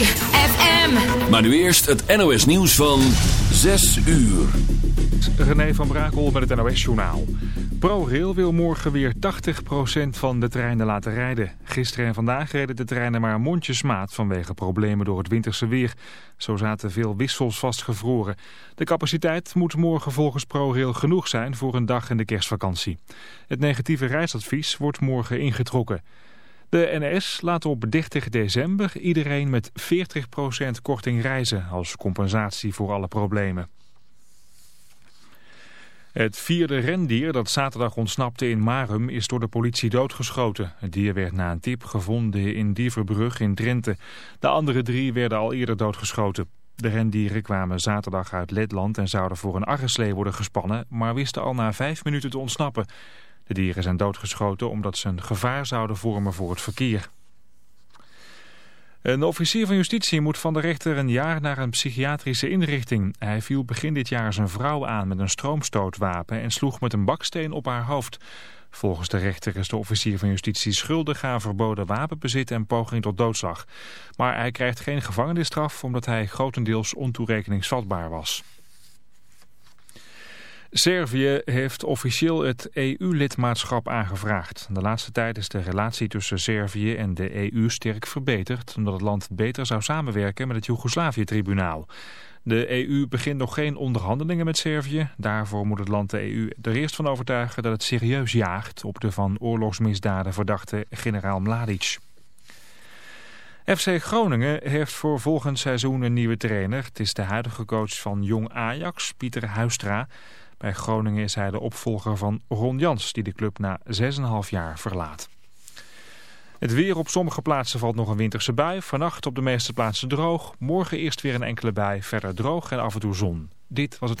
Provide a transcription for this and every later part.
ZFM. Maar nu eerst het NOS nieuws van 6 uur. René van Brakel met het NOS-journaal. ProRail wil morgen weer 80% van de treinen laten rijden. Gisteren en vandaag reden de treinen maar mondjesmaat vanwege problemen door het winterse weer. Zo zaten veel wissels vastgevroren. De capaciteit moet morgen volgens ProRail genoeg zijn voor een dag in de kerstvakantie. Het negatieve reisadvies wordt morgen ingetrokken. De NS laat op 30 december iedereen met 40% korting reizen als compensatie voor alle problemen. Het vierde rendier dat zaterdag ontsnapte in Marum is door de politie doodgeschoten. Het dier werd na een tip gevonden in Dieverbrug in Drenthe. De andere drie werden al eerder doodgeschoten. De rendieren kwamen zaterdag uit Letland en zouden voor een arreslee worden gespannen, maar wisten al na vijf minuten te ontsnappen. De dieren zijn doodgeschoten omdat ze een gevaar zouden vormen voor het verkeer. Een officier van justitie moet van de rechter een jaar naar een psychiatrische inrichting. Hij viel begin dit jaar zijn vrouw aan met een stroomstootwapen en sloeg met een baksteen op haar hoofd. Volgens de rechter is de officier van justitie schuldig aan verboden wapenbezit en poging tot doodslag. Maar hij krijgt geen gevangenisstraf omdat hij grotendeels ontoerekeningsvatbaar was. Servië heeft officieel het EU-lidmaatschap aangevraagd. De laatste tijd is de relatie tussen Servië en de EU sterk verbeterd... omdat het land beter zou samenwerken met het Joegoslavië-tribunaal. De EU begint nog geen onderhandelingen met Servië. Daarvoor moet het land de EU er eerst van overtuigen dat het serieus jaagt... op de van oorlogsmisdaden verdachte generaal Mladic. FC Groningen heeft voor volgend seizoen een nieuwe trainer. Het is de huidige coach van Jong Ajax, Pieter Huistra... Bij Groningen is hij de opvolger van Ron Jans, die de club na 6,5 jaar verlaat. Het weer op sommige plaatsen valt nog een winterse bui. Vannacht op de meeste plaatsen droog. Morgen eerst weer een enkele bui. Verder droog en af en toe zon. Dit was het...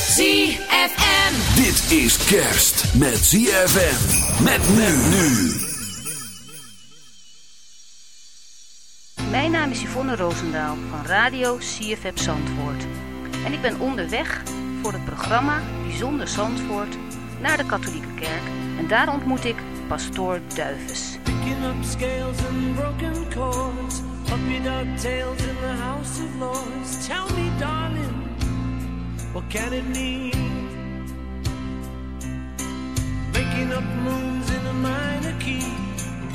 ZFM. Dit is kerst met ZFM. Met men nu. Mijn naam is Yvonne Roosendaal van Radio CFF Zandvoort. En ik ben onderweg voor het programma Bijzonder Zandvoort naar de katholieke kerk. En daar ontmoet ik pastoor Duives. Picking up scales and broken chords, puppy dog tails in the house of lords. Tell me, darling, what can it mean? Making up moons in a minor key.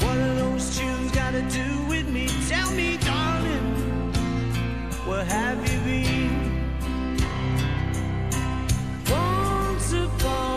What are those tunes got to do with me? Tell me, darling, where have you been? Once upon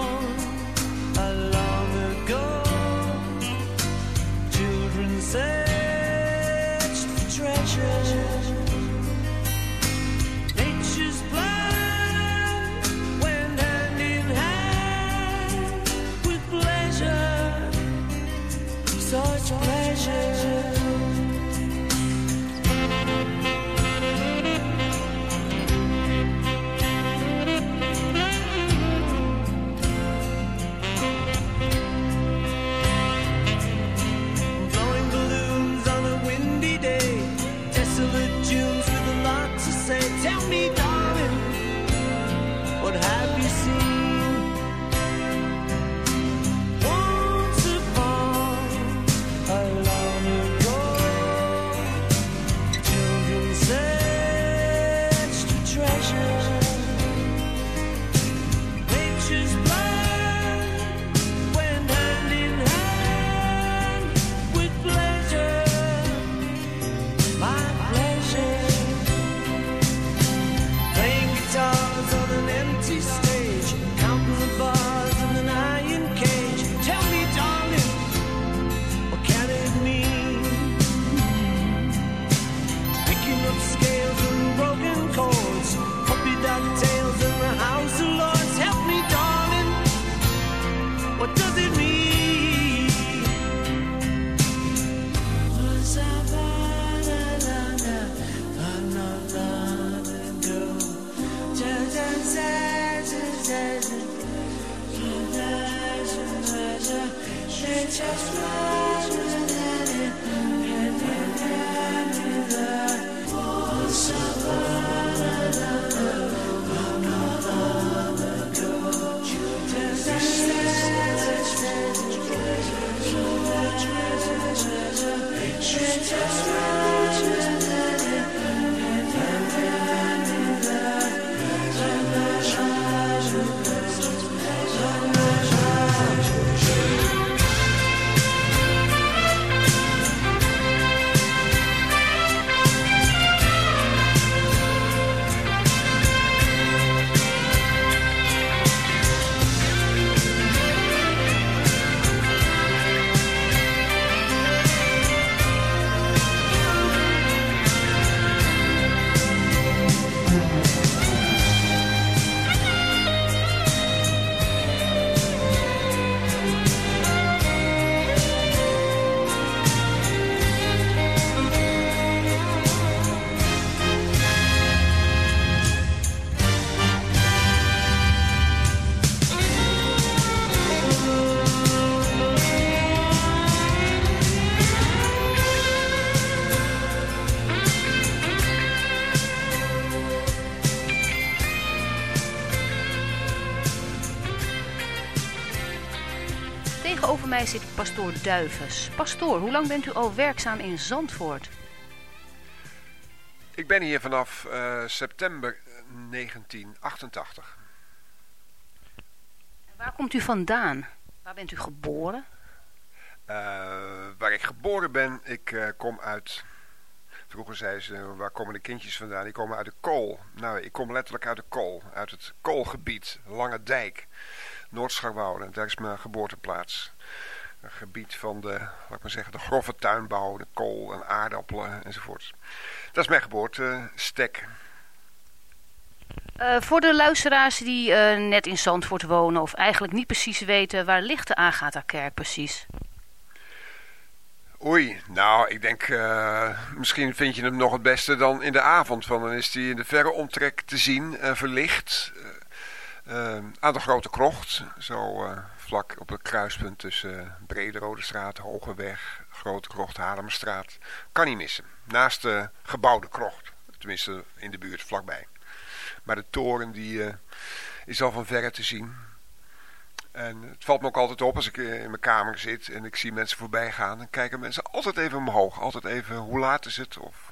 Tegenover mij zit pastoor Duivens. Pastoor, hoe lang bent u al werkzaam in Zandvoort? Ik ben hier vanaf uh, september 1988. En waar komt u vandaan? Waar bent u geboren? Uh, waar ik geboren ben, ik uh, kom uit... Vroeger zei ze, waar komen de kindjes vandaan? Die komen uit de kool. Nou, ik kom letterlijk uit de kool. Uit het koolgebied, Lange Dijk. Noordscharwoude, daar is mijn geboorteplaats. Een gebied van de, laat ik maar zeggen, de grove tuinbouw, de kool en aardappelen enzovoort. Dat is mijn geboortestek. Uh, voor de luisteraars die uh, net in Zandvoort wonen of eigenlijk niet precies weten, waar ligt de Agatha-kerk precies? Oei, nou, ik denk, uh, misschien vind je hem nog het beste dan in de avond. Want dan is hij in de verre omtrek te zien, verlicht. Aan de Grote Krocht, zo vlak op het kruispunt tussen Brederode straat, Hogeweg, Grote Krocht, Haarlemmerstraat. Kan niet missen. Naast de gebouwde krocht. Tenminste in de buurt vlakbij. Maar de toren die uh, is al van verre te zien. En het valt me ook altijd op als ik in mijn kamer zit en ik zie mensen voorbij gaan. Dan kijken mensen altijd even omhoog. Altijd even hoe laat is het of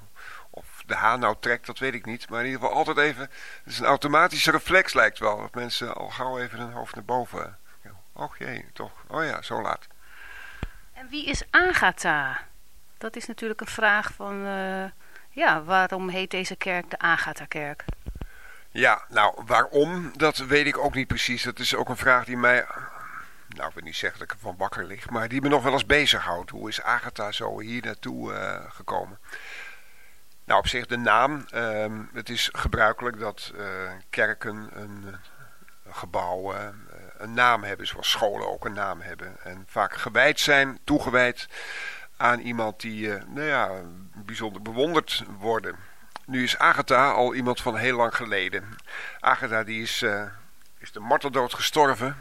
de haan nou trekt, dat weet ik niet. Maar in ieder geval altijd even, het is een automatische reflex lijkt wel. Dat mensen al gauw even hun hoofd naar boven. Och jee, toch. Oh ja, zo laat. En wie is Agatha? Dat is natuurlijk een vraag van, uh, ja, waarom heet deze kerk de Agatha-kerk? Ja, nou, waarom, dat weet ik ook niet precies. Dat is ook een vraag die mij, nou, ik wil niet zeggen dat ik van wakker lig, maar die me nog wel eens bezighoudt. Hoe is Agatha zo hier naartoe uh, gekomen? Nou, op zich de naam. Uh, het is gebruikelijk dat uh, kerken een gebouw een naam hebben, zoals scholen ook een naam hebben. En vaak gewijd zijn, toegewijd aan iemand die nou ja, bijzonder bewonderd worden. Nu is Agatha al iemand van heel lang geleden. Agatha die is, is de marteldood gestorven.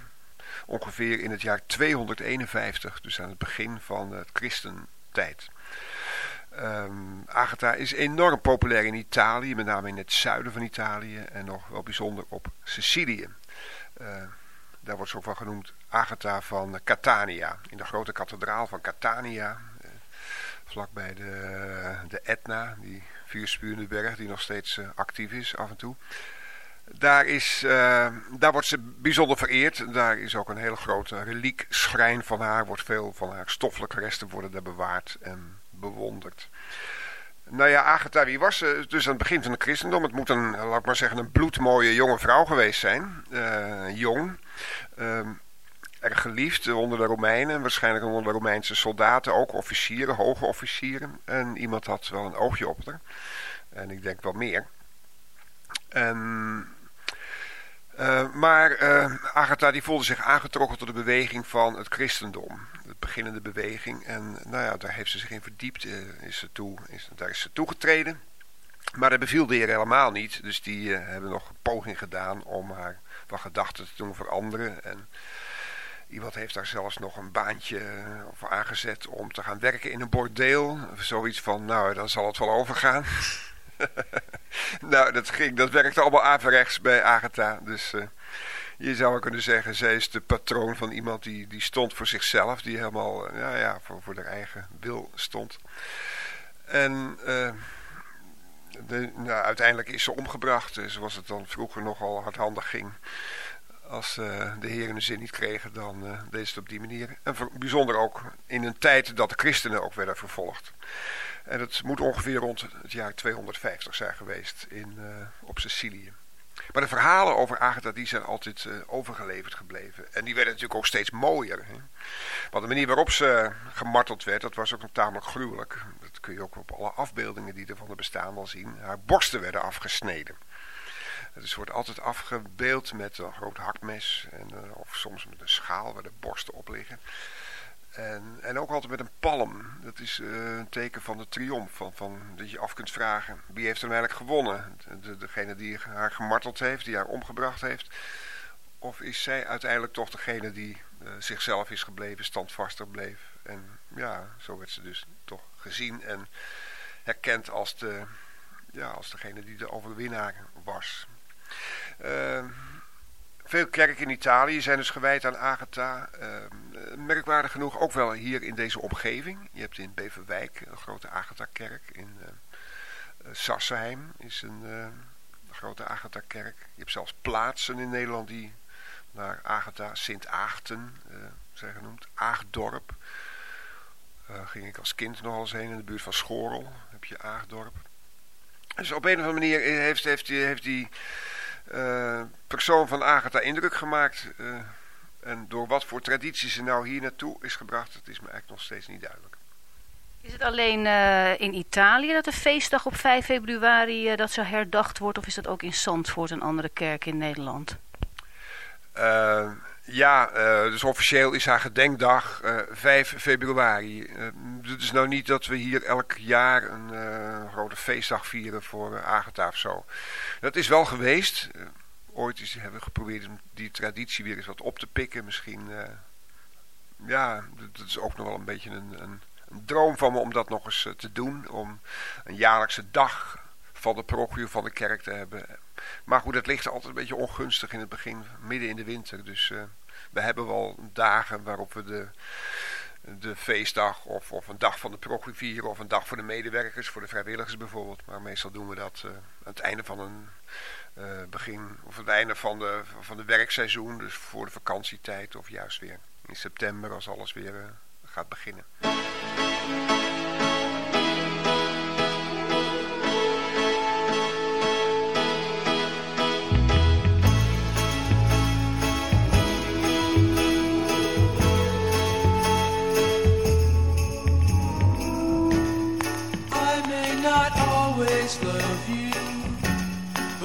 Ongeveer in het jaar 251, dus aan het begin van het christentijd. Um, Agatha is enorm populair in Italië, met name in het zuiden van Italië en nog wel bijzonder op Sicilië. Uh, daar wordt ze ook wel genoemd Agatha van Catania. In de grote kathedraal van Catania. Eh, vlakbij de, de Etna, die vuurspurende berg die nog steeds uh, actief is af en toe. Daar, is, uh, daar wordt ze bijzonder vereerd. Daar is ook een hele grote reliekschrijn van haar. Wordt veel van haar stoffelijke resten worden daar bewaard en bewonderd. Nou ja, Agatha, wie was ze? Dus aan het begin van het christendom. Het moet een, laat ik maar zeggen, een bloedmooie jonge vrouw geweest zijn. Uh, jong. Um, erg geliefd onder de Romeinen. Waarschijnlijk onder de Romeinse soldaten. Ook officieren, hoge officieren. En iemand had wel een oogje op haar. En ik denk wel meer. En... Uh, maar uh, Agatha die voelde zich aangetrokken tot de beweging van het christendom. De beginnende beweging. En nou ja, daar heeft ze zich in verdiept. Uh, is ze toe, is, daar is ze toegetreden. Maar dat beviel de heer helemaal niet. Dus die hebben nog een poging gedaan om haar van gedachten te doen veranderen. En Iemand heeft daar zelfs nog een baantje voor aangezet om te gaan werken in een bordeel. Zoiets van, nou, dan zal het wel overgaan. nou, dat, ging, dat werkte allemaal averechts bij Agatha. Dus uh, je zou kunnen zeggen, zij is de patroon van iemand die, die stond voor zichzelf. Die helemaal, uh, ja, voor, voor haar eigen wil stond. En... De, nou, uiteindelijk is ze omgebracht, zoals het dan vroeger nogal hardhandig ging. Als uh, de heren de zin niet kregen, dan uh, deed ze het op die manier. En bijzonder ook in een tijd dat de christenen ook werden vervolgd. En het moet ongeveer rond het jaar 250 zijn geweest in, uh, op Sicilië. Maar de verhalen over Agatha die zijn altijd overgeleverd gebleven. En die werden natuurlijk ook steeds mooier. Hè? Want de manier waarop ze gemarteld werd, dat was ook nog tamelijk gruwelijk. Dat kun je ook op alle afbeeldingen die er van er bestaan wel zien. Haar borsten werden afgesneden. Dus wordt altijd afgebeeld met een groot hakmes. En, uh, of soms met een schaal waar de borsten op liggen. En, en ook altijd met een palm. Dat is uh, een teken van de triomf. Van, van, dat je af kunt vragen, wie heeft nou eigenlijk gewonnen? De, degene die haar gemarteld heeft, die haar omgebracht heeft. Of is zij uiteindelijk toch degene die uh, zichzelf is gebleven, standvastig bleef. En ja, zo werd ze dus toch gezien en herkend als, de, ja, als degene die de overwinnaar was. Uh, veel kerken in Italië zijn dus gewijd aan Agatha. Uh, merkwaardig genoeg ook wel hier in deze omgeving. Je hebt in Beverwijk een grote Agatha-kerk. In uh, Sassenheim is een uh, grote Agatha-kerk. Je hebt zelfs plaatsen in Nederland die naar Agatha, Sint-Aagten zijn genoemd. Aagdorp. ging ik als kind nog eens heen in de buurt van Schorel. Heb je Aagdorp. Dus op een of andere manier heeft, heeft, heeft die uh, persoon van Agatha indruk gemaakt. Uh, en door wat voor tradities ze nou hier naartoe is gebracht, dat is me eigenlijk nog steeds niet duidelijk. Is het alleen uh, in Italië dat de feestdag op 5 februari dat zo herdacht wordt? Of is dat ook in Zandvoort, een andere kerk in Nederland? Ja, uh, dus officieel is haar gedenkdag uh, 5 februari. Uh, het is nou niet dat we hier elk jaar een grote feestdag vieren voor Agatha of zo. Dat is wel geweest. ooit is, hebben we geprobeerd om die traditie weer eens wat op te pikken. Misschien, ja, dat is ook nog wel een beetje een, een droom van me om dat nog eens te doen. Om een jaarlijkse dag van de parochie van de kerk te hebben. Maar goed, het ligt altijd een beetje ongunstig in het begin, midden in de winter. Dus uh, we hebben wel dagen waarop we de, de feestdag of, of een dag van de parochie vieren... of een dag voor de medewerkers, voor de vrijwilligers bijvoorbeeld. Maar meestal doen we dat uh, aan het einde van een uh, begin... of het einde van de, van de werkseizoen, dus voor de vakantietijd... of juist weer in september als alles weer gaat beginnen.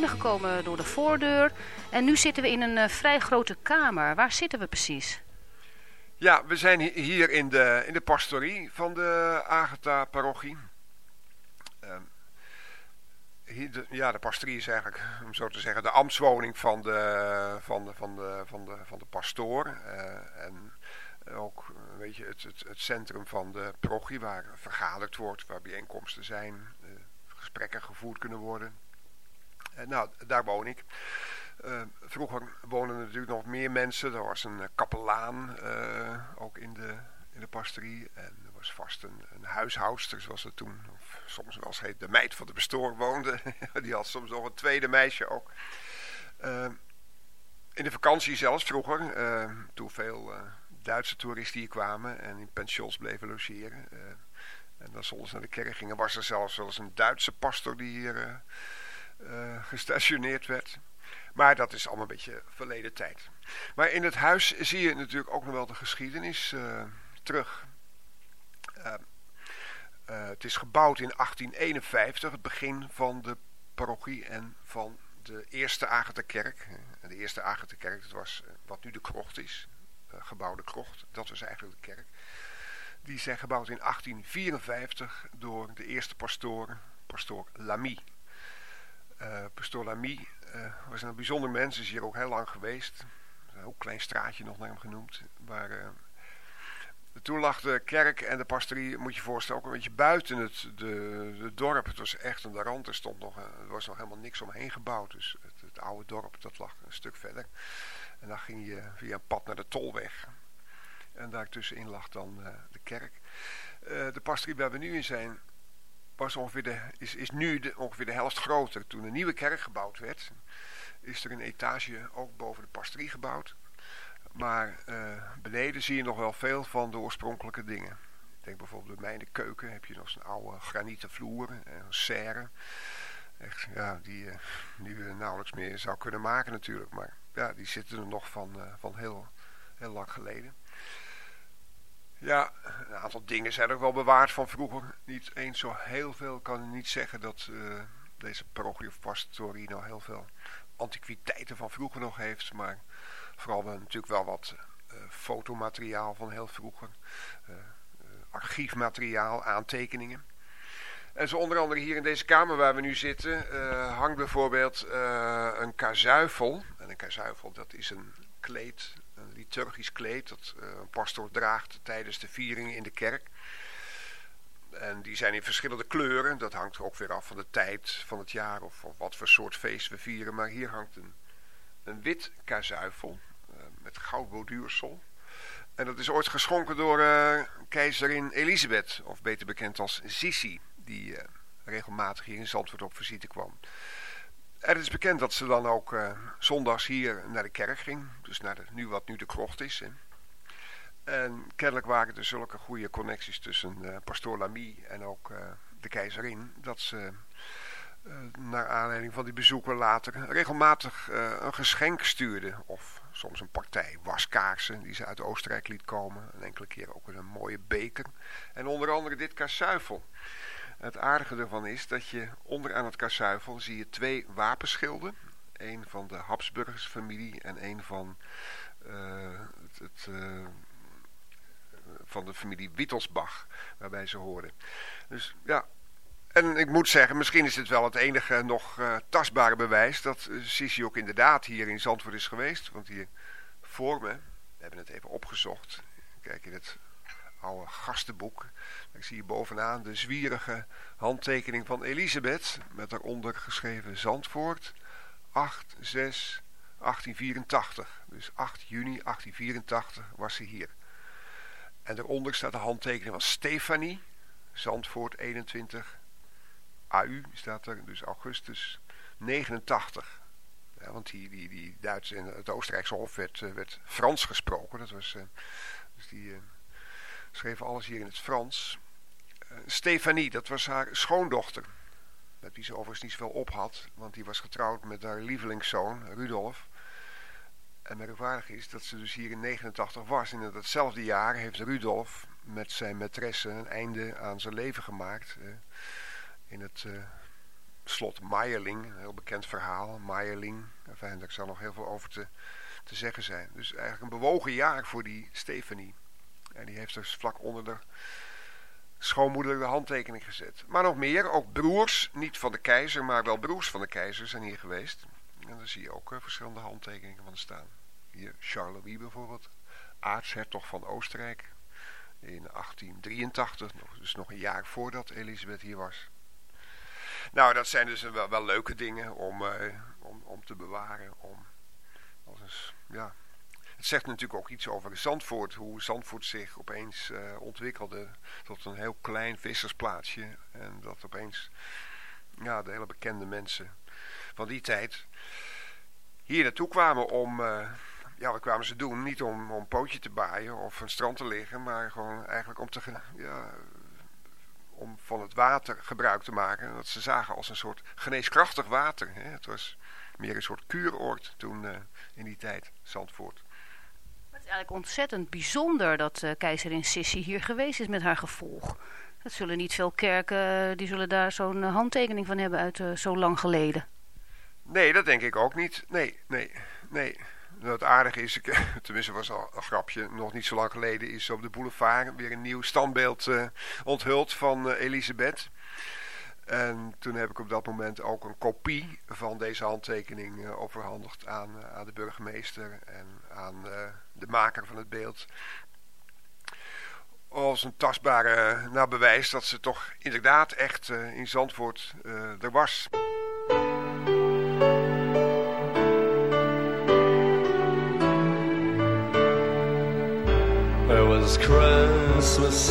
binnengekomen door de voordeur en nu zitten we in een uh, vrij grote kamer. Waar zitten we precies? Ja, we zijn hier in de, in de pastorie van de Agatha-parochie. Ehm, ja, de pastorie is eigenlijk, om zo te zeggen, de ambtswoning van de, van de, van de, van de, van de pastoor. en ook weet je, het, het, het centrum van de parochie waar vergaderd wordt, waar bijeenkomsten zijn, gesprekken gevoerd kunnen worden. Uh, nou, daar woon ik. Uh, vroeger woonden er natuurlijk nog meer mensen. Er was een kapelaan ook in de, in de pastorie. En er was vast een, een huishoudster, zoals het toen, of soms wel eens heet, de meid van de bestoor woonde. Die had soms nog een tweede meisje ook. in de vakantie zelfs vroeger, toen veel Duitse toeristen hier kwamen en in pensions bleven logeren. En dan soms naar de kerk gingen, was er zelfs wel eens een Duitse pastor die hier uh, gestationeerd werd. Maar dat is allemaal een beetje verleden tijd. Maar in het huis zie je natuurlijk ook nog wel de geschiedenis terug. het is gebouwd in 1851, het begin van de parochie en van de eerste Agatha-kerk. De eerste Agatha-kerk, dat was wat nu de krocht is. Eh, gebouwde krocht. Dat was eigenlijk de kerk. Die zijn gebouwd in 1854 door de eerste pastoor, pastoor Lamy. Uh, pastoor Lamy uh, was een bijzonder mens, is hier ook heel lang geweest. Een heel klein straatje nog naar hem genoemd. Uh, toen lag de kerk en de pastorie, moet je je voorstellen, ook een beetje buiten het de, dorp. Het was echt een rand, er, stond nog, er was nog helemaal niks omheen gebouwd. Dus het, het oude dorp, dat lag een stuk verder. En dan ging je via een pad naar de Tolweg. En daartussenin lag dan de kerk. De pastorie waar we nu in zijn, was ongeveer de, is, is nu de, ongeveer de helft groter. Toen een nieuwe kerk gebouwd werd, is er een etage ook boven de pastorie gebouwd. Maar uh, beneden zie je nog wel veel van de oorspronkelijke dingen. Ik denk bijvoorbeeld bij mij de keuken heb je nog zo'n oude granieten vloer, een serre. Echt, ja, die, die we nauwelijks meer zou kunnen maken natuurlijk, maar ja, die zitten er nog van, van heel, heel lang geleden. Ja, een aantal dingen zijn ook wel bewaard van vroeger. Niet eens zo heel veel. Ik kan niet zeggen dat uh, deze parochie of pastorie nou heel veel antiquiteiten van vroeger nog heeft. Maar vooral we natuurlijk wel wat uh, fotomateriaal van heel vroeger. archiefmateriaal, aantekeningen. En zo onder andere hier in deze kamer waar we nu zitten hangt bijvoorbeeld een kazuifel. En een kazuifel dat is een kleed, een liturgisch kleed dat uh, een pastoor draagt tijdens de vieringen in de kerk. En die zijn in verschillende kleuren. Dat hangt ook weer af van de tijd van het jaar of, of wat voor soort feest we vieren. Maar hier hangt een, wit kazuifel met goudborduursel. En dat is ooit geschonken door keizerin Elisabeth, of beter bekend als Sissi die regelmatig hier in Zandvoort op visite kwam. Er is bekend dat ze dan ook uh, zondags hier naar de kerk ging. Dus naar de, nu wat nu de krocht is. En kennelijk waren er zulke goede connecties tussen uh, pastoor Lamy en ook de keizerin. Dat ze naar aanleiding van die bezoeken later regelmatig een geschenk stuurde. Of soms een partij waskaarsen die ze uit Oostenrijk liet komen. Een enkele keer ook een mooie beker. En onder andere dit kasuifel. Het aardige ervan is dat je onderaan het kasuifel zie je twee wapenschilden. Eén van de Habsburgersfamilie en één van, uh, het, uh, van de familie Wittelsbach, waarbij ze horen. Dus ja, en ik moet zeggen, misschien is dit wel het enige nog uh, tastbare bewijs dat Sisi ook inderdaad hier in Zandvoort is geweest. Want hier voor me, we hebben het even opgezocht, kijk in het oude gastenboek. Ik zie hier bovenaan de zwierige handtekening van Elisabeth. Met daaronder geschreven Zandvoort 8, 6, 1884. Dus 8 juni 1884 was ze hier. En daaronder staat de handtekening van Stefanie. Zandvoort 21 AU staat er. Dus augustus 89. Ja, want die, die, die Duitse en het Oostenrijkse hof werd, eh, werd Frans gesproken. Dat was, uh, dus die... Schreef alles hier in het Frans. Uh, Stefanie, dat was haar schoondochter. Met wie ze overigens niet zoveel op had. Want die was getrouwd met haar lievelingszoon, Rudolf. En merkwaardig is dat ze dus hier in 89 was. En in datzelfde jaar heeft Rudolf met zijn maîtresse een einde aan zijn leven gemaakt. Uh, in het uh, slot Meierling, een heel bekend verhaal. Meierling, enfin, daar zal nog heel veel over te, te zeggen zijn. Dus eigenlijk een bewogen jaar voor die Stephanie. En die heeft dus vlak onder de schoonmoeder de handtekening gezet. Maar nog meer, ook broers, niet van de keizer, maar wel broers van de keizer zijn hier geweest. En daar zie je ook uh, verschillende handtekeningen van staan. Hier Charles bijvoorbeeld, aartshertog van Oostenrijk. In 1883, dus nog een jaar voordat Elisabeth hier was. Nou, dat zijn dus wel, leuke dingen om, uh, om, om te bewaren. Om, als een, ja. Het zegt natuurlijk ook iets over Zandvoort. Hoe Zandvoort zich opeens uh, ontwikkelde tot een heel klein vissersplaatsje. En dat opeens ja, de hele bekende mensen van die tijd hier naartoe kwamen om... Uh, ja, wat kwamen ze doen? Niet om, om een pootje te baaien of een strand te liggen, maar gewoon eigenlijk om te, ja, om van het water gebruik te maken. Dat ze zagen als een soort geneeskrachtig water. Hè. Het was meer een soort kuuroord toen uh, in die tijd, Zandvoort. Is eigenlijk ontzettend bijzonder dat uh, keizerin Sissi hier geweest is met haar gevolg. Dat zullen niet veel kerken, die zullen daar zo'n uh, handtekening van hebben uit zo lang geleden. Nee, dat denk ik ook niet. Nee, nee, nee. Het aardige is, tenminste was al een grapje, nog niet zo lang geleden is op de boulevard weer een nieuw standbeeld onthuld van Elisabeth. En toen heb ik op dat moment ook een kopie van deze handtekening uh, overhandigd aan, aan de burgemeester en aan de maker van het beeld. Als een tastbare bewijs dat ze toch inderdaad echt in Zandvoort er was. Was Christmas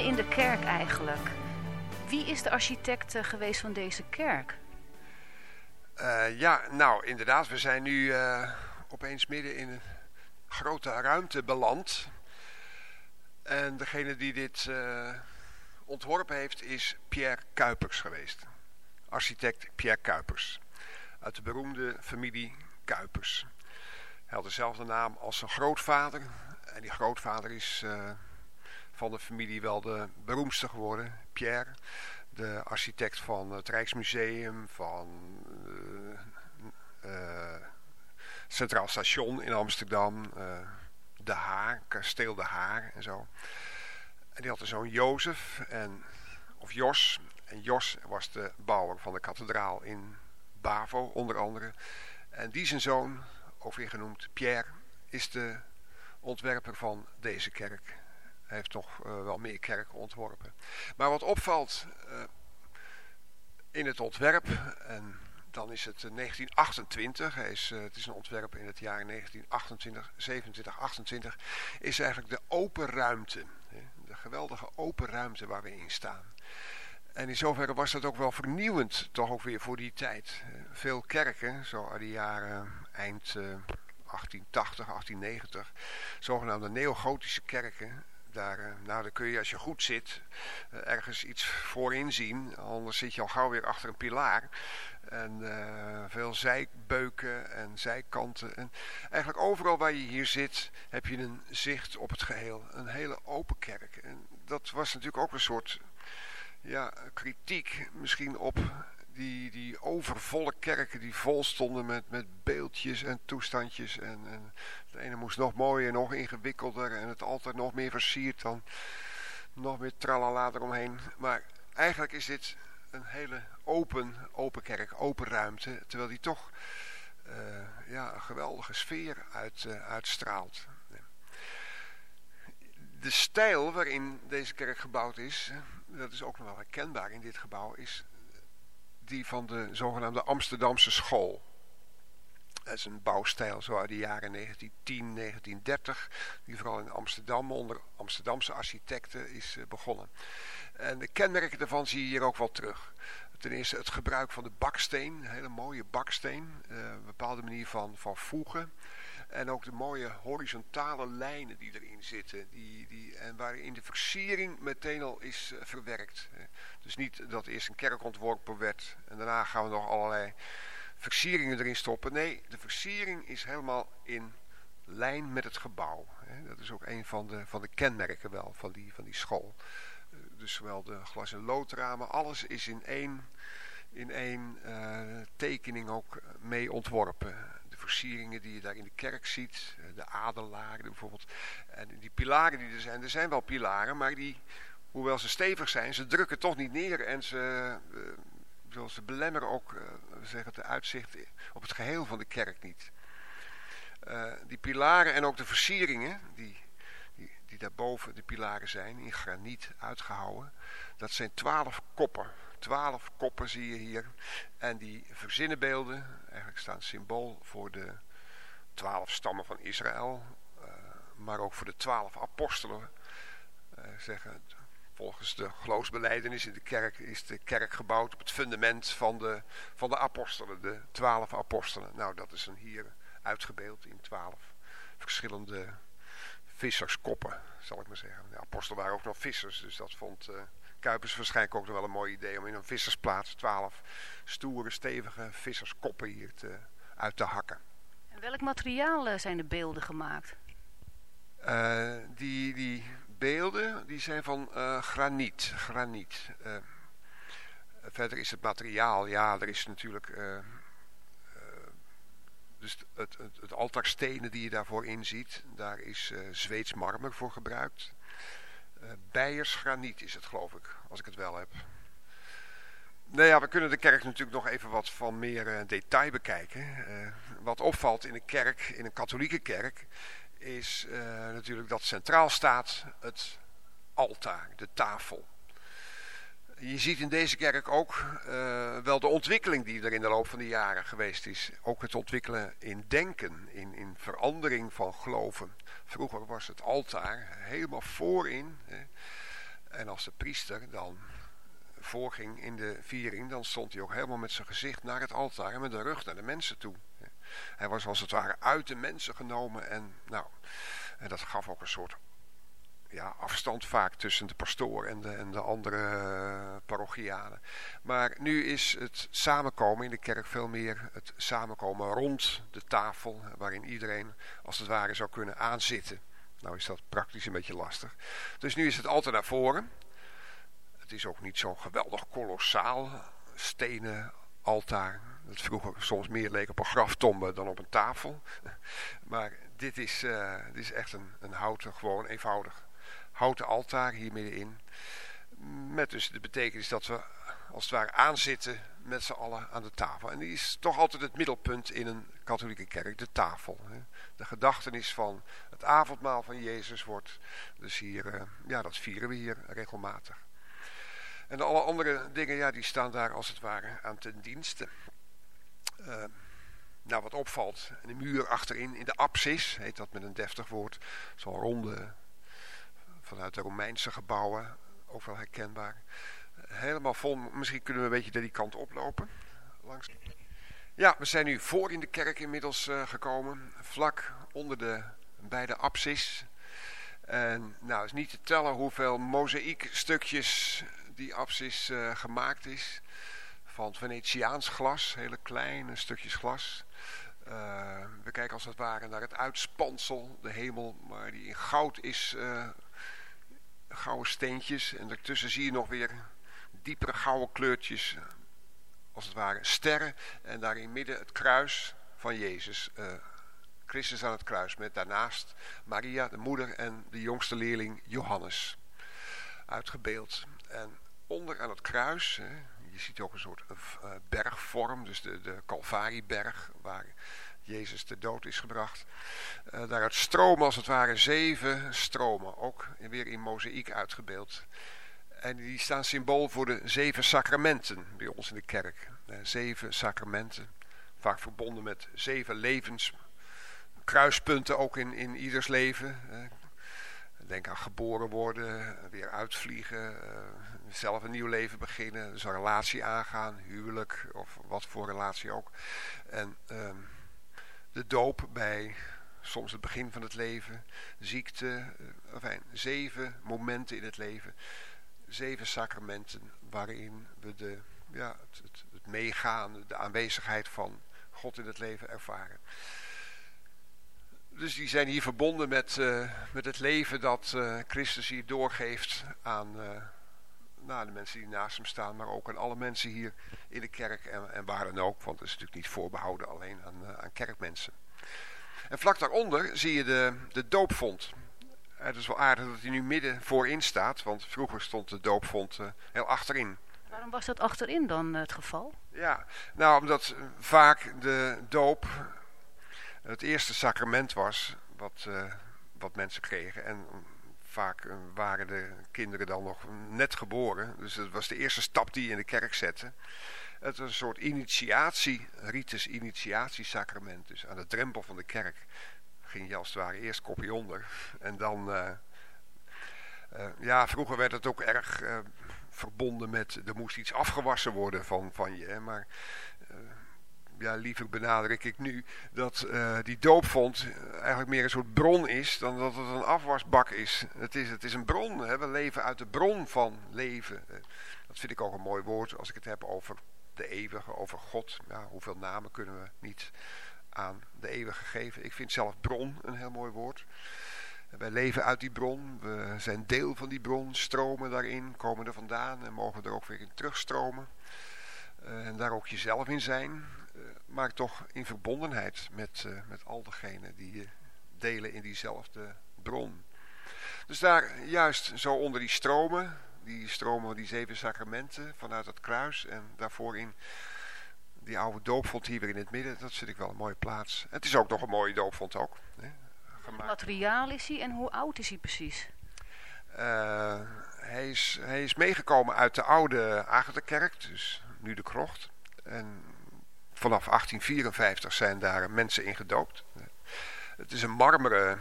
In de kerk eigenlijk. Wie is de architect eh, geweest van deze kerk? Uh, ja, nou inderdaad, we zijn nu uh, opeens midden in een grote ruimte beland. En degene die dit ontworpen heeft is Pierre Kuipers geweest. Architect Pierre Kuipers. Uit de beroemde familie Kuipers. Hij had dezelfde naam als zijn grootvader. En die grootvader is van de familie wel de beroemdste geworden, Pierre. De architect van het Rijksmuseum, van uh, Centraal Station in Amsterdam, uh, De Haar, Kasteel De Haar en zo. En die had een zoon Jozef, en, of Jos. En Jos was de bouwer van de kathedraal in Bavo, onder andere. En die zijn zoon, ook weer genoemd Pierre, is de ontwerper van deze kerk. Hij heeft nog uh, wel meer kerken ontworpen. Maar wat opvalt uh, in het ontwerp, en dan is het 1928, hij is, het is een ontwerp in het jaar 1928, 27, 28, is eigenlijk de open ruimte. De geweldige open ruimte waar we in staan. En in zoverre was dat ook wel vernieuwend, toch ook weer voor die tijd. Veel kerken, zo uit de jaren eind 1880, 1890, zogenaamde neogotische kerken, daar, uh, nou, daar kun je als je goed zit uh, ergens iets voorin zien. Anders zit je al gauw weer achter een pilaar. En uh, veel zijbeuken en zijkanten. En eigenlijk overal waar je hier zit heb je een zicht op het geheel. Een hele open kerk. En dat was natuurlijk ook een soort ja, kritiek misschien op die, die overvolle kerken die vol stonden met, met beeldjes en toestandjes. En, en de ene moest nog mooier, nog ingewikkelder en het altijd nog meer versierd dan nog meer tralala eromheen. Maar eigenlijk is dit een hele open, open kerk, open ruimte. Terwijl die toch uh, ja, een geweldige sfeer uit, uh, uitstraalt. De stijl waarin deze kerk gebouwd is, dat is ook nog wel herkenbaar in dit gebouw, is die van de zogenaamde Amsterdamse school. Dat is een bouwstijl zo uit de jaren 1910, 1930, die vooral in Amsterdam onder Amsterdamse architecten is uh, begonnen. En de kenmerken daarvan zie je hier ook wel terug. Ten eerste het gebruik van de baksteen, een hele mooie baksteen, uh, een bepaalde manier van, van voegen. En ook de mooie horizontale lijnen die erin zitten. Die, die, en waarin de versiering meteen al is uh, verwerkt. Dus niet dat eerst een kerk ontworpen werd en daarna gaan we nog allerlei versieringen erin stoppen. Nee, de versiering is helemaal in lijn met het gebouw. Dat is ook een van de, van de kenmerken wel van die, van die school. Dus zowel de glas- en loodramen, alles is in één, in één uh, tekening ook mee ontworpen. Versieringen die je daar in de kerk ziet, de adelaren bijvoorbeeld. En die pilaren die er zijn, er zijn wel pilaren, maar die, hoewel ze stevig zijn, ze drukken toch niet neer en ze... Uh, ze belemmeren ook uh, zeg het, de uitzicht op het geheel van de kerk niet. Die pilaren en ook de versieringen die, die, die daarboven de pilaren zijn, in graniet uitgehouwen, dat zijn twaalf koppen. Twaalf koppen zie je hier. En die verzinnenbeelden, eigenlijk staan symbool voor de twaalf stammen van Israël, uh, maar ook voor de twaalf apostelen. zeggen Volgens de geloofsbeleidenis in de kerk is de kerk gebouwd op het fundament van de, van de apostelen, de twaalf apostelen. Nou, dat is dan hier uitgebeeld in twaalf verschillende visserskoppen, zal ik maar zeggen. De apostelen waren ook nog vissers, dus dat vond uh, Kuipers waarschijnlijk ook nog wel een mooi idee om in een vissersplaats twaalf stoere, stevige visserskoppen hier te, uit te hakken. En welk materiaal zijn de beelden gemaakt? Uh, die, die beelden die zijn van uh, graniet. graniet. Uh, verder is het materiaal, ja, er is natuurlijk dus het, het, het altaarstenen die je daarvoor inziet. Daar is Zweeds marmer voor gebruikt. Beiers graniet is het, geloof ik, als ik het wel heb. Nou ja, we kunnen de kerk natuurlijk nog even wat van meer detail bekijken. wat opvalt in een kerk, in een katholieke kerk, is natuurlijk dat centraal staat het altaar, de tafel. Je ziet in deze kerk ook uh, wel de ontwikkeling die er in de loop van de jaren geweest is. Ook het ontwikkelen in denken, in, in verandering van geloven. Vroeger was het altaar helemaal voorin. Hè. En als de priester dan voorging in de viering, dan stond hij ook helemaal met zijn gezicht naar het altaar en met de rug naar de mensen toe. Hij was als het ware uit de mensen genomen en nou, en dat gaf ook een soort ja, afstand vaak tussen de pastoor en de, en de andere uh, parochianen. Maar nu is het samenkomen in de kerk veel meer het samenkomen rond de tafel, waarin iedereen als het ware zou kunnen aanzitten. Nou is dat praktisch een beetje lastig. Dus nu is het altijd naar voren. Het is ook niet zo geweldig kolossaal stenen altaar. Dat vroeger soms meer leek op een graftombe dan op een tafel. Maar dit is, uh, dit is echt een, een houten, gewoon eenvoudig houten altaar hier middenin. Met dus de betekenis dat we als het ware aanzitten met z'n allen aan de tafel. En die is toch altijd het middelpunt in een katholieke kerk, de tafel. De gedachtenis van het avondmaal van Jezus wordt dus hier, eh, ja dat vieren we hier regelmatig. En alle andere dingen, ja die staan daar als het ware aan ten dienste. Uh, nou wat opvalt, de muur achterin, in de apsis, heet dat met een deftig woord, zo'n ronde vanuit de Romeinse gebouwen, ook wel herkenbaar. Helemaal vol, misschien kunnen we een beetje die kant oplopen. Langs. Ja, we zijn nu voor in de kerk inmiddels uh, gekomen, vlak onder de beide apsis. En nou, is niet te tellen hoeveel mozaïekstukjes die apsis uh, gemaakt is. Van Venetiaans glas, hele kleine stukjes glas. Uh, we kijken als het ware naar het uitspansel, de hemel, maar die in goud is uh, gouden steentjes. En daartussen zie je nog weer diepere gouden kleurtjes. Als het ware sterren. En daar in midden het kruis van Jezus. Uh, Christus aan het kruis. Met daarnaast Maria, de moeder en de jongste leerling Johannes. Uitgebeeld. En onder aan het kruis. je ziet ook een soort uh, bergvorm. Dus de, de Calvarieberg. Waar Jezus ter dood is gebracht. Uh, daaruit stromen als het ware zeven stromen, ook weer in mozaïek uitgebeeld. En die staan symbool voor de zeven sacramenten bij ons in de kerk. Uh, zeven sacramenten, vaak verbonden met zeven levens, kruispunten ook in, in ieders leven. Uh, denk aan geboren worden, weer uitvliegen, zelf een nieuw leven beginnen, dus een relatie aangaan, huwelijk of wat voor relatie ook. En ehm, de doop bij soms het begin van het leven, ziekte, eh, enfin, zeven momenten in het leven, zeven sacramenten waarin we de, ja, het, meegaan, de aanwezigheid van God in het leven ervaren. Dus die zijn hier verbonden met, uh, met het leven dat uh, Christus hier doorgeeft aan, nou, de mensen die naast hem staan, maar ook aan alle mensen hier in de kerk en, en waar dan ook. Want het is natuurlijk niet voorbehouden alleen aan, aan kerkmensen. En vlak daaronder zie je de, de doopvond. Het is wel aardig dat hij nu midden voorin staat, want vroeger stond de doopvond uh, heel achterin. Waarom was dat achterin dan het geval? Ja, nou omdat vaak de doop het eerste sacrament was wat, uh, wat mensen kregen. En vaak uh, waren de kinderen dan nog net geboren. Dus dat was de eerste stap die je in de kerk zette. Het was een soort initiatie, ritus initiatiesacrament. Dus aan de drempel van de kerk ging je als het ware eerst kopje onder. En dan, uh, uh, ja, vroeger werd het ook erg verbonden met, er moest iets afgewassen worden van, van je. Maar ja, liever benadruk ik nu dat die doopvond eigenlijk meer een soort bron is dan dat het een afwasbak is. Het is, het is een bron, hè? we leven uit de bron van leven. Dat vind ik ook een mooi woord als ik het heb over de eeuwige, over God. Ja, hoeveel namen kunnen we niet aan de eeuwige geven. Ik vind zelf bron een heel mooi woord. Wij leven uit die bron, we zijn deel van die bron, stromen daarin, komen er vandaan en mogen er ook weer in terugstromen. Uh, en daar ook jezelf in zijn, maar toch in verbondenheid met, uh, met al degenen die delen in diezelfde bron. Dus daar juist zo onder die stromen, die stromen die zeven sacramenten vanuit het kruis. En daarvoor in die oude doopvond hier weer in het midden. Dat vind ik wel een mooie plaats. Het is ook nog een mooie doopvond ook. Hè, Wat materiaal is hij en hoe oud is hij precies? Uh, hij, is, hij is meegekomen uit de oude Agatha-kerk, dus nu de krocht. En vanaf 1854 zijn daar mensen in gedoopt. Het is een marmeren,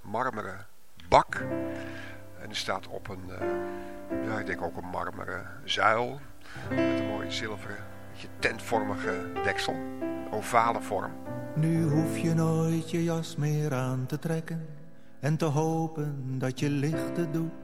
marmeren bak. En er staat op een, uh, ja, ik denk ook een marmeren zuil. Met een mooie zilveren, beetje tentvormige deksel. Ovale vorm. Nu hoef je nooit je jas meer aan te trekken. En te hopen dat je lichten doet.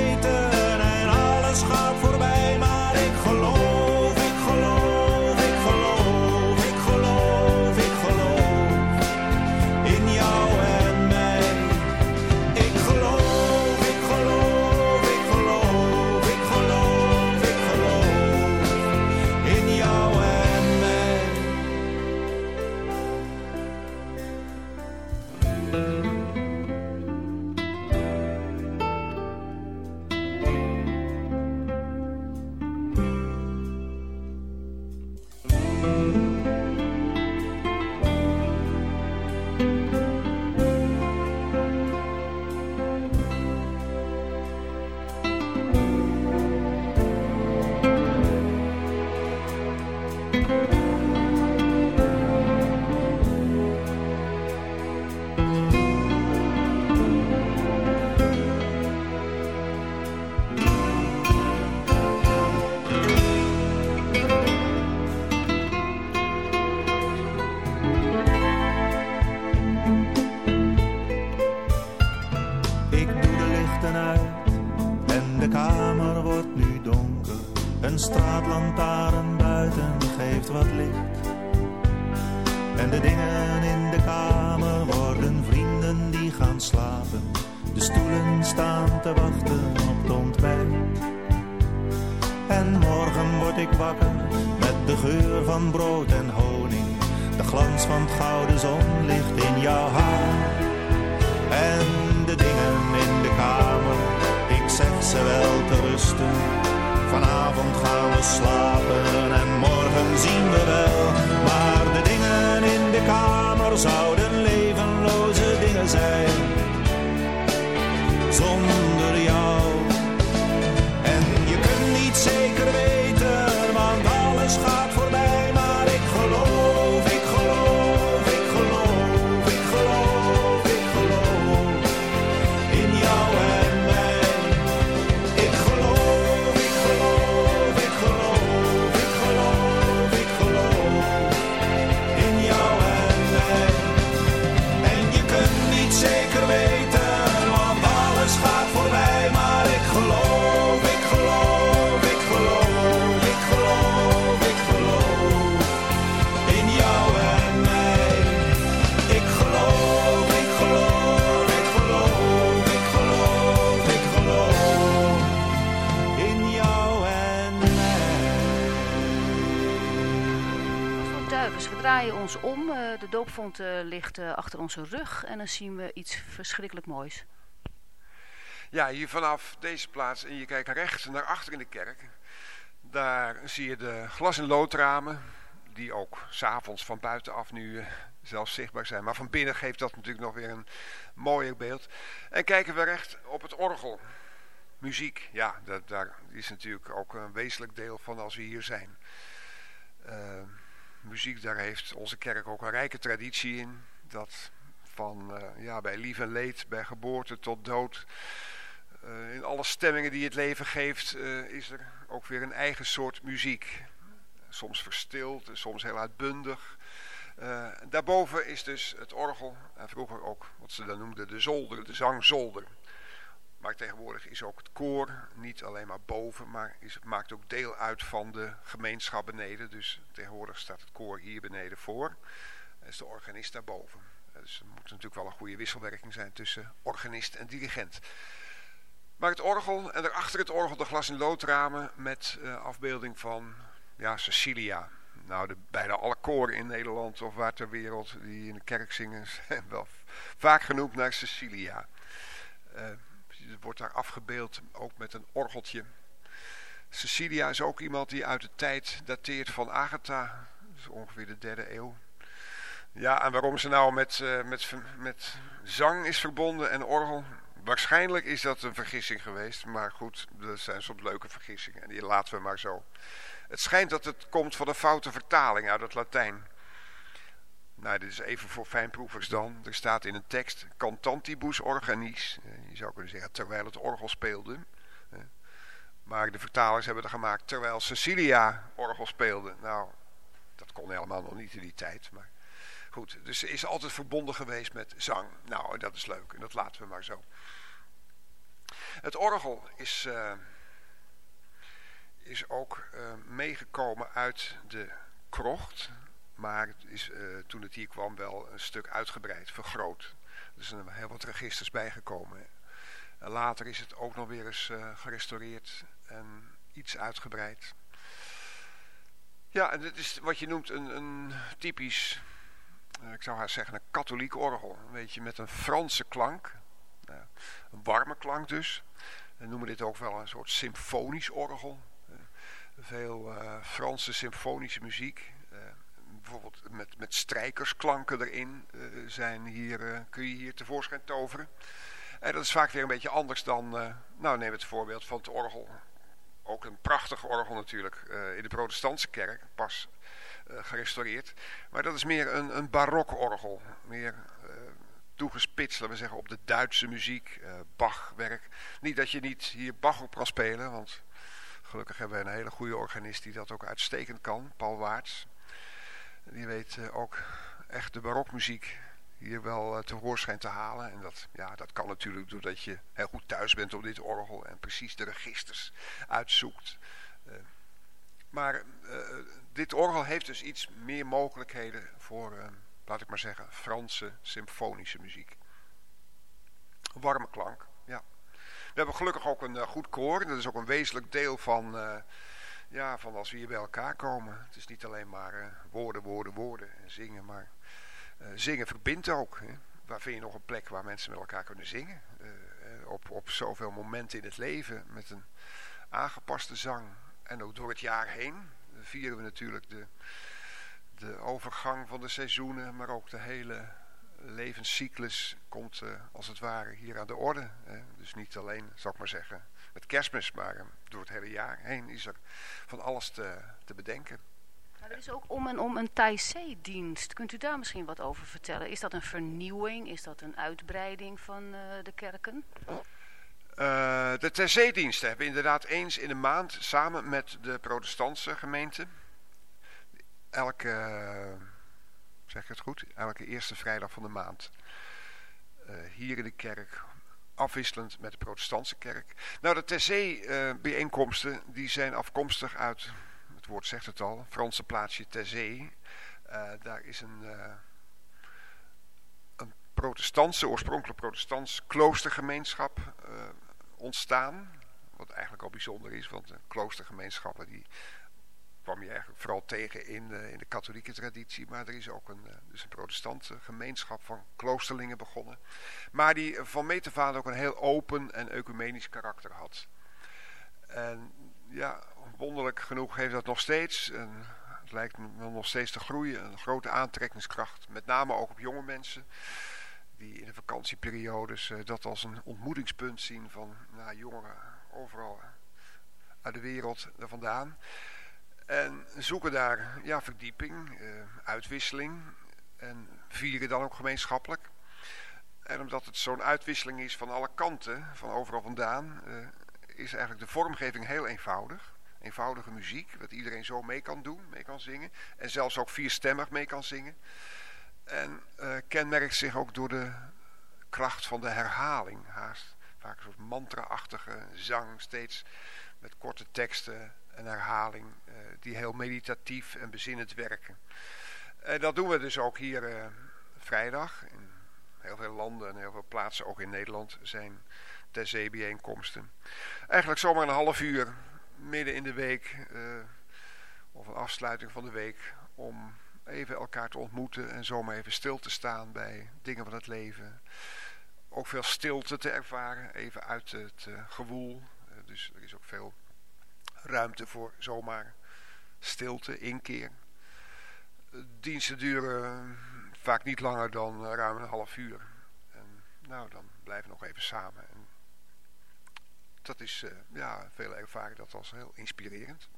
Slapen doopvond eh, ligt eh, achter onze rug. En dan zien we iets verschrikkelijk moois. Ja, hier vanaf deze plaats en je kijkt rechts naar achter in de kerk. Daar zie je de glas- en loodramen. die ook s'avonds van buitenaf nu uh, zelfs zichtbaar zijn. Maar van binnen geeft dat natuurlijk nog weer een mooier beeld. En kijken we recht op het orgel. Muziek, ja, dat, daar is natuurlijk ook een wezenlijk deel van als we hier zijn. Muziek, daar heeft onze kerk ook een rijke traditie in. Dat van uh, ja, bij lief en leed, bij geboorte tot dood. Uh, in alle stemmingen die het leven geeft, uh, is er ook weer een eigen soort muziek. Soms verstild, soms heel uitbundig. daarboven is dus het orgel, en vroeger ook wat ze dan noemden de zolder, de zangzolder. Maar tegenwoordig is ook het koor niet alleen maar boven, maar is, maakt ook deel uit van de gemeenschap beneden. Dus tegenwoordig staat het koor hier beneden voor. En is de organist daarboven. Dus er moet natuurlijk wel een goede wisselwerking zijn tussen organist en dirigent. Maar het orgel en daarachter het orgel de glas- en loodramen met uh, afbeelding van ja, Cecilia. Nou, de, bijna alle koren in Nederland of waar ter wereld die in de kerk zingen zijn wel vaak genoemd naar Cecilia. Uh, wordt daar afgebeeld, ook met een orgeltje. Cecilia is ook iemand die uit de tijd dateert van Agatha. Dus ongeveer de derde eeuw. Ja, en waarom ze nou met, uh, met, met zang is verbonden en orgel... Waarschijnlijk is dat een vergissing geweest. Maar goed, dat zijn soms leuke vergissingen. En die laten we maar zo. Het schijnt dat het komt van een foute vertaling uit het Latijn. Nou, dit is even voor fijnproevers dan. Er staat in een tekst cantantibus organis. Je zou kunnen zeggen terwijl het orgel speelde. Maar de vertalers hebben er gemaakt terwijl Cecilia orgel speelde. Nou, dat kon helemaal nog niet in die tijd. Maar goed, dus ze is altijd verbonden geweest met zang. Nou, dat is leuk en dat laten we maar zo. Het orgel is, uh, is ook uh, meegekomen uit de krocht. Maar het is uh, toen het hier kwam wel een stuk uitgebreid, vergroot. Er zijn heel wat registers bijgekomen. En later is het ook nog weer eens uh, gerestaureerd en iets uitgebreid. Ja, en dit is wat je noemt een, een typisch, uh, ik zou haar zeggen, een katholiek orgel. Weet je, met een Franse klank. een warme klank dus. We noemen dit ook wel een soort symfonisch orgel. veel Franse symfonische muziek bijvoorbeeld met, met strijkersklanken erin uh, zijn hier, uh, kun je hier tevoorschijn toveren. En dat is vaak weer een beetje anders dan, nou neem het voorbeeld van het orgel. Ook een prachtig orgel natuurlijk in de protestantse kerk, pas gerestaureerd. Maar dat is meer een, een barokorgel, meer toegespitst, laten we zeggen, op de Duitse muziek, Bachwerk. Niet dat je niet hier Bach op kan spelen, want gelukkig hebben we een hele goede organist die dat ook uitstekend kan, Paul Waarts. Die weet uh, ook echt de barokmuziek hier wel uh, te hoorschijn te halen. En dat, ja, dat kan natuurlijk doordat je heel goed thuis bent op dit orgel en precies de registers uitzoekt. Uh, maar dit orgel heeft dus iets meer mogelijkheden voor, laat ik maar zeggen, Franse symfonische muziek. Warme klank, ja. We hebben gelukkig ook een goed koor. Dat is ook een wezenlijk deel van ja, van als we hier bij elkaar komen. Het is niet alleen maar uh, woorden, woorden, woorden en zingen, maar uh, zingen verbindt ook. Hè. Waar vind je nog een plek waar mensen met elkaar kunnen zingen? Uh, op, op zoveel momenten in het leven met een aangepaste zang. En ook door het jaar heen vieren we natuurlijk de, de overgang van de seizoenen, maar ook de hele levenscyclus komt als het ware hier aan de orde. Hè. Dus niet alleen, zal ik maar zeggen, met kerstmis, maar eh, door het hele jaar heen is er van alles te, te bedenken. er is ook om en om een Thaisee-dienst. Kunt u daar misschien wat over vertellen? Is dat een vernieuwing? Is dat een uitbreiding van uh, de kerken? Uh, de Thaisee-diensten hebben inderdaad eens in de maand samen met de protestantse gemeente... elke, zeg ik het goed, elke eerste vrijdag van de maand... Uh, hier in de kerk afwisselend met de protestantse kerk. Nou, de TC-bijeenkomsten die zijn afkomstig uit, het woord zegt het al, Franse plaatsje TC. Uh, daar is een, uh, een protestantse, oorspronkelijk protestants kloostergemeenschap ontstaan. Wat eigenlijk al bijzonder is, want kloostergemeenschappen die kwam je eigenlijk vooral tegen in, uh, in de katholieke traditie. Maar er is ook een, uh, dus een protestantse gemeenschap van kloosterlingen begonnen. Maar die van meet ook een heel open en ecumenisch karakter had. En ja, wonderlijk genoeg heeft dat nog steeds. En dat lijkt me nog steeds te groeien. Een grote aantrekkingskracht. Met name ook op jonge mensen. Die in de vakantieperiodes eh, dat als een ontmoetingspunt zien van nou, jongeren overal uit de wereld er vandaan. En zoeken daar ja, verdieping, eh, uitwisseling. En vieren dan ook gemeenschappelijk. En omdat het zo'n uitwisseling is van alle kanten, van overal vandaan, uh, is eigenlijk de vormgeving heel eenvoudig. Eenvoudige muziek, wat iedereen zo mee kan doen, mee kan zingen. En zelfs ook vierstemmig mee kan zingen. En uh, kenmerkt zich ook door de kracht van de herhaling. Haast vaak een soort mantra-achtige zang, steeds met korte teksten en herhaling, uh, die heel meditatief en bezinnend werken. En dat doen we dus ook hier uh, vrijdag. In heel veel landen en heel veel plaatsen, ook in Nederland, zijn ter zee bijeenkomsten. Eigenlijk zomaar een half uur midden in de week, uh, of een afsluiting van de week, om even elkaar te ontmoeten en zomaar even stil te staan bij dingen van het leven. Ook veel stilte te ervaren, even uit het gewoel. Dus er is ook veel ruimte voor zomaar stilte, inkeer. Diensten duren vaak niet langer dan ruim een half uur. En nou, dan blijven we nog even samen. En dat is, uh, ja, veel ervaren dat als heel inspirerend.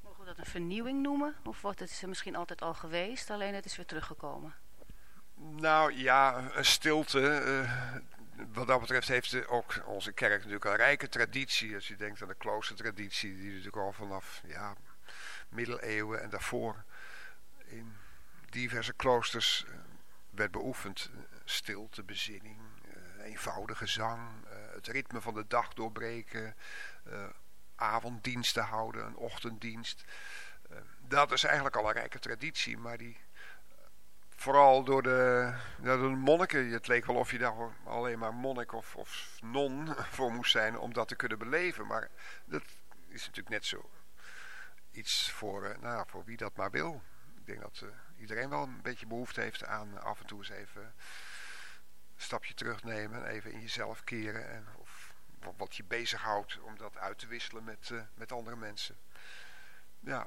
Mogen we dat een vernieuwing noemen? Of wordt het misschien altijd al geweest, alleen het is weer teruggekomen? Nou ja, een stilte. Uh, wat dat betreft heeft ook onze kerk natuurlijk een rijke traditie. Als je denkt aan de kloostertraditie, die natuurlijk al vanaf ja, middeleeuwen en daarvoor in diverse kloosters uh, werd beoefend. Stilte, bezinning, eenvoudige zang, het ritme van de dag doorbreken, avonddiensten houden, een ochtenddienst. Dat is eigenlijk al een rijke traditie, maar die vooral door de, door de monniken, het leek wel of je daar alleen maar monnik of, of non voor moest zijn om dat te kunnen beleven. Maar dat is natuurlijk net zo iets voor, uh, nou, voor wie dat maar wil. Ik denk dat iedereen wel een beetje behoefte heeft aan af en toe eens even stapje terugnemen, even in jezelf keren en of wat je bezighoudt om dat uit te wisselen met, uh, met andere mensen. Ja.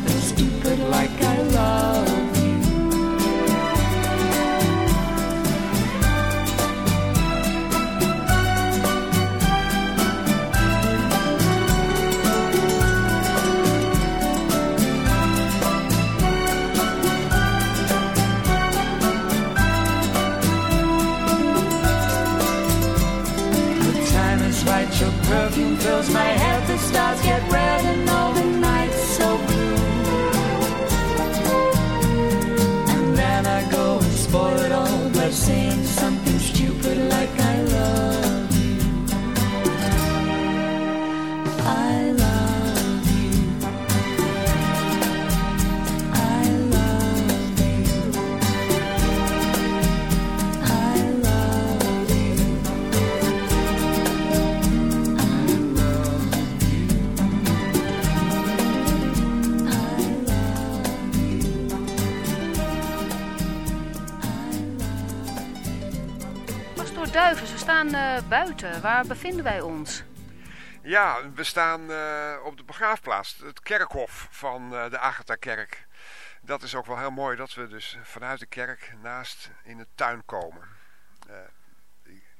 eh, buiten. Waar bevinden wij ons? Ja, we staan eh, op de begraafplaats, het kerkhof van eh, de Agatha-kerk. Dat is ook wel heel mooi dat we dus vanuit de kerk naast in de tuin komen.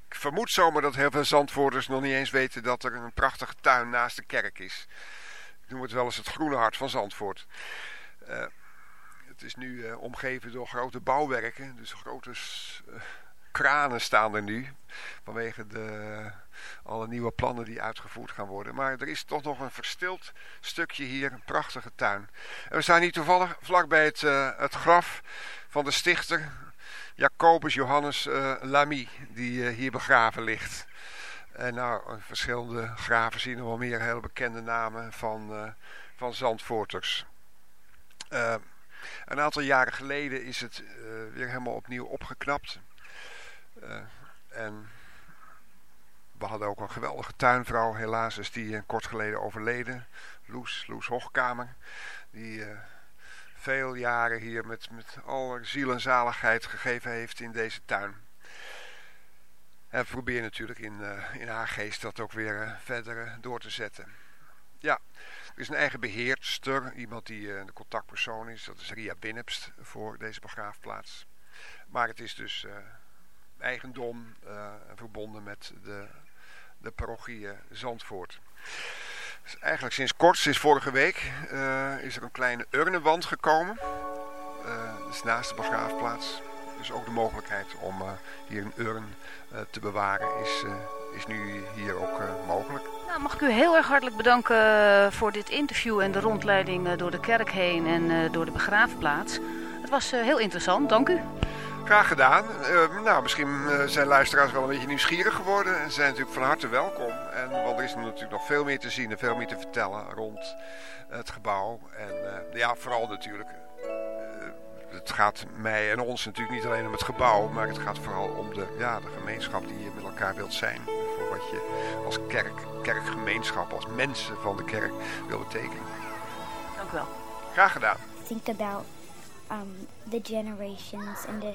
Ik vermoed zomaar dat heel veel Zandvoorters nog niet eens weten dat er een prachtige tuin naast de kerk is. Ik noem het wel eens het groene hart van Zandvoort. Het is nu omgeven door grote bouwwerken, dus grote kranen staan er nu. Vanwege de, alle nieuwe plannen die uitgevoerd gaan worden. Maar er is toch nog een verstild stukje hier, een prachtige tuin. En we staan hier toevallig vlakbij het, eh, het graf van de stichter Jacobus Johannes eh, Lamy, die eh, hier begraven ligt. En nou, verschillende graven zien er wel meer hele bekende namen van, van Zandvoorters. Een aantal jaren geleden is het weer helemaal opnieuw opgeknapt. Eh, en we hadden ook een geweldige tuinvrouw, helaas is die eh, kort geleden overleden. Loes, Loes Hoogkamer. Die eh, veel jaren hier met, met alle ziel en zaligheid gegeven heeft in deze tuin. En we proberen natuurlijk in, eh, in haar geest dat ook weer verder door te zetten. Ja, er is een eigen beheerster, iemand die de contactpersoon is. Dat is Ria Binnepst voor deze begraafplaats. Maar het is dus eigendom eh, verbonden met de, de parochie eh, Zandvoort. Dus eigenlijk sinds kort, sinds vorige week, eh, is er een kleine urnenwand gekomen. Eh dus naast de begraafplaats. Dus ook de mogelijkheid om hier een urn te bewaren is, is nu hier ook mogelijk. Nou, mag ik u heel erg hartelijk bedanken voor dit interview en de rondleiding door de kerk heen en door de begraafplaats. Het was heel interessant, dank u. Graag gedaan. Eh, nou, misschien eh, zijn luisteraars wel een beetje nieuwsgierig geworden. En zijn natuurlijk van harte welkom. En, want er is natuurlijk nog veel meer te zien en veel meer te vertellen rond het gebouw. En eh, ja, vooral natuurlijk. eh, het gaat mij en ons natuurlijk niet alleen om het gebouw. Maar het gaat vooral om de, ja, de gemeenschap die je met elkaar wilt zijn. Voor wat je als kerk, kerkgemeenschap, als mensen van de kerk wil betekenen. Dank u wel. Graag gedaan. think about um, the generations and to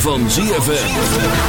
Van ZFM.